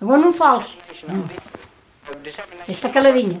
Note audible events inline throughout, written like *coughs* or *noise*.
agora não falso. esta Está caladinha.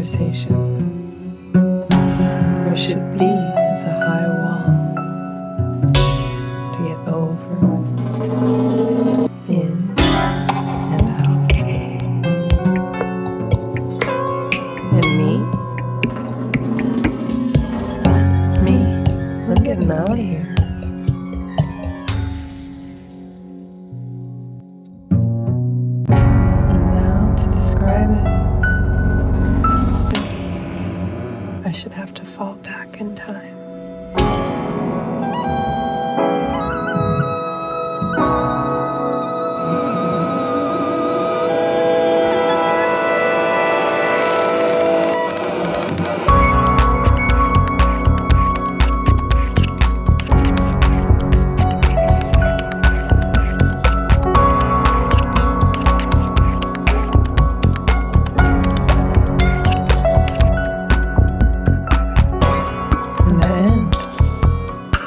conversation.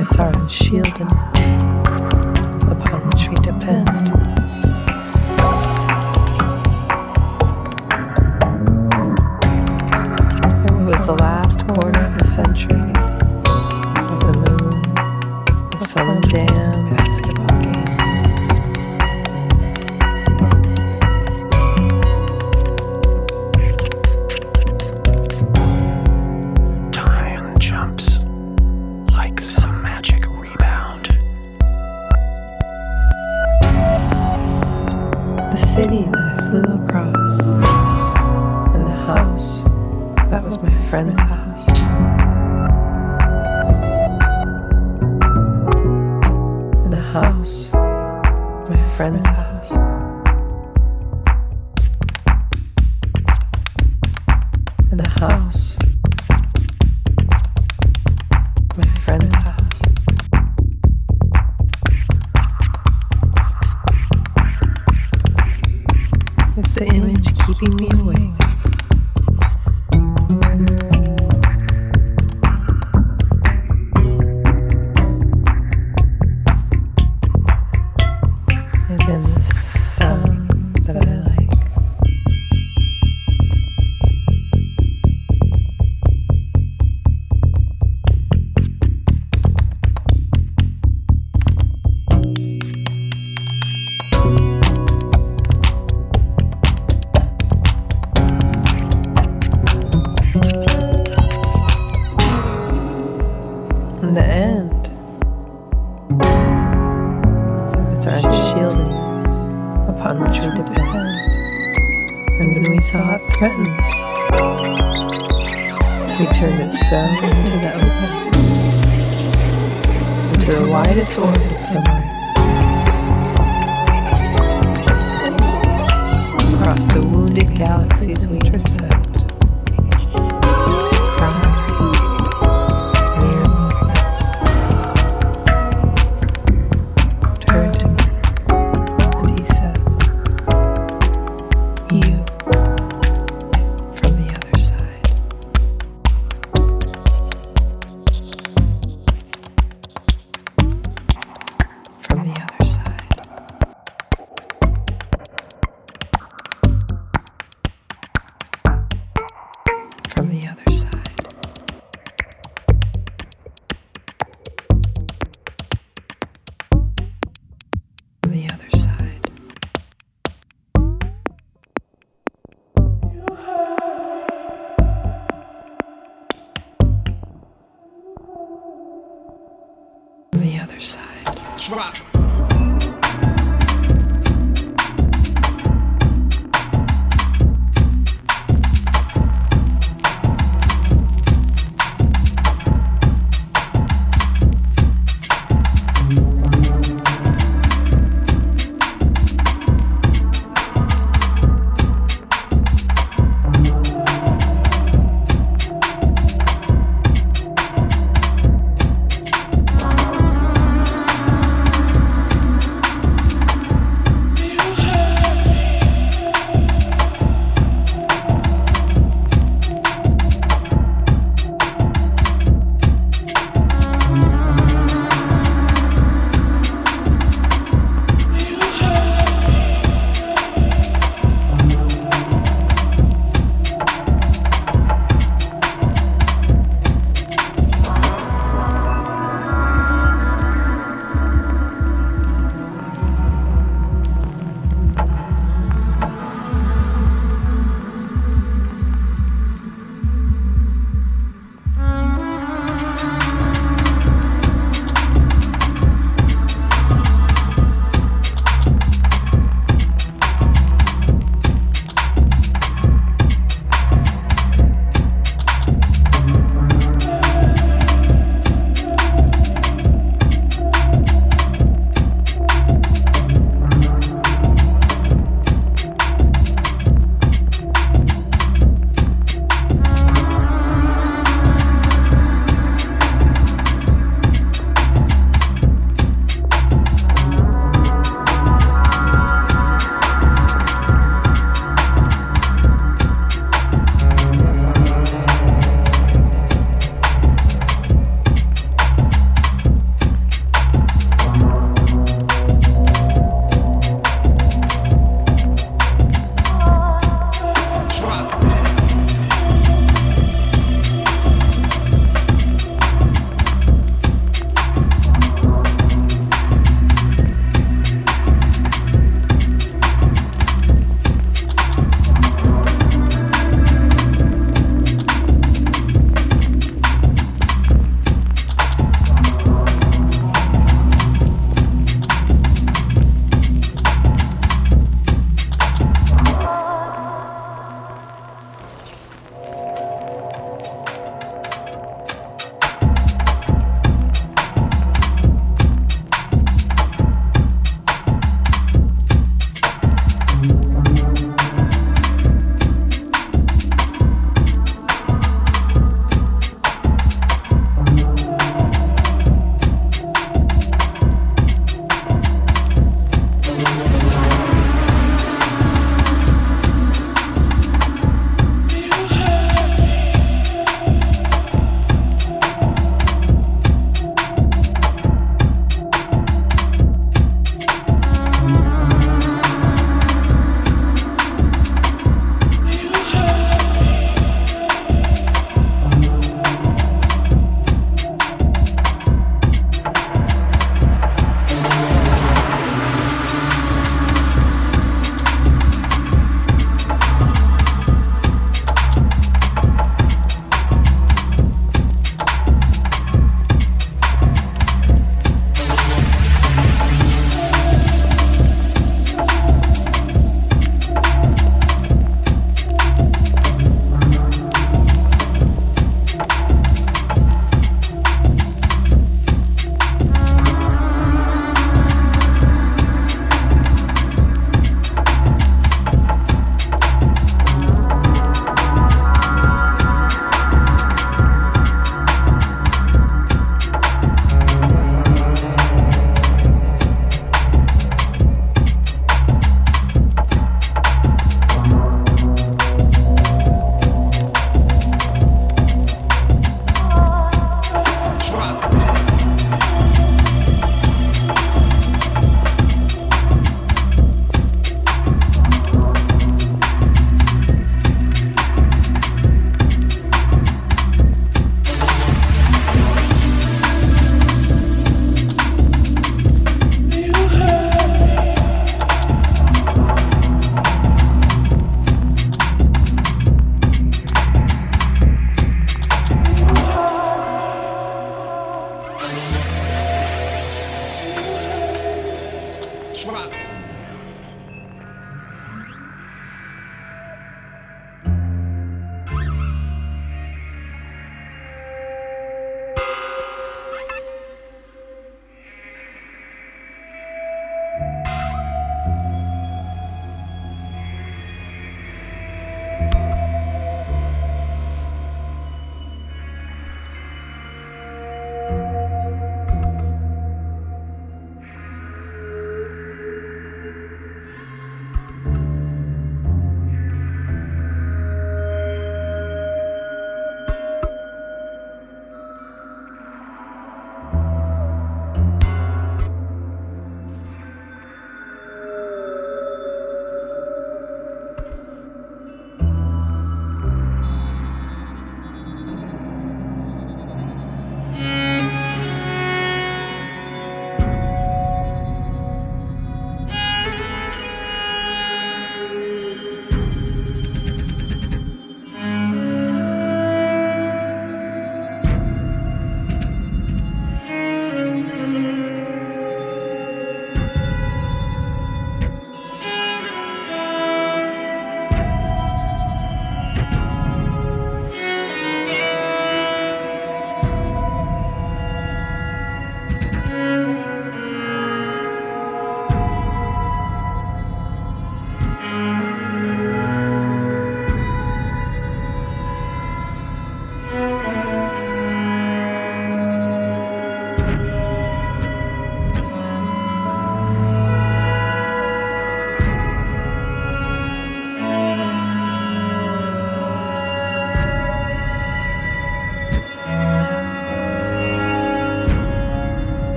Its orange shield and upon which we depend. It was the last quarter of the century, of the moon, the Southern Dam, basketball. Our are upon which we depend. And when we saw it threatened, we turned it so into the open, into the widest orbit somewhere. Across the wounded galaxies we traverse.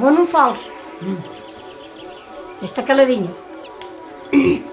Agora não fales. Está caladinho. *coughs*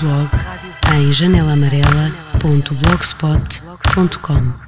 blog em janelaamarela.blogspot.com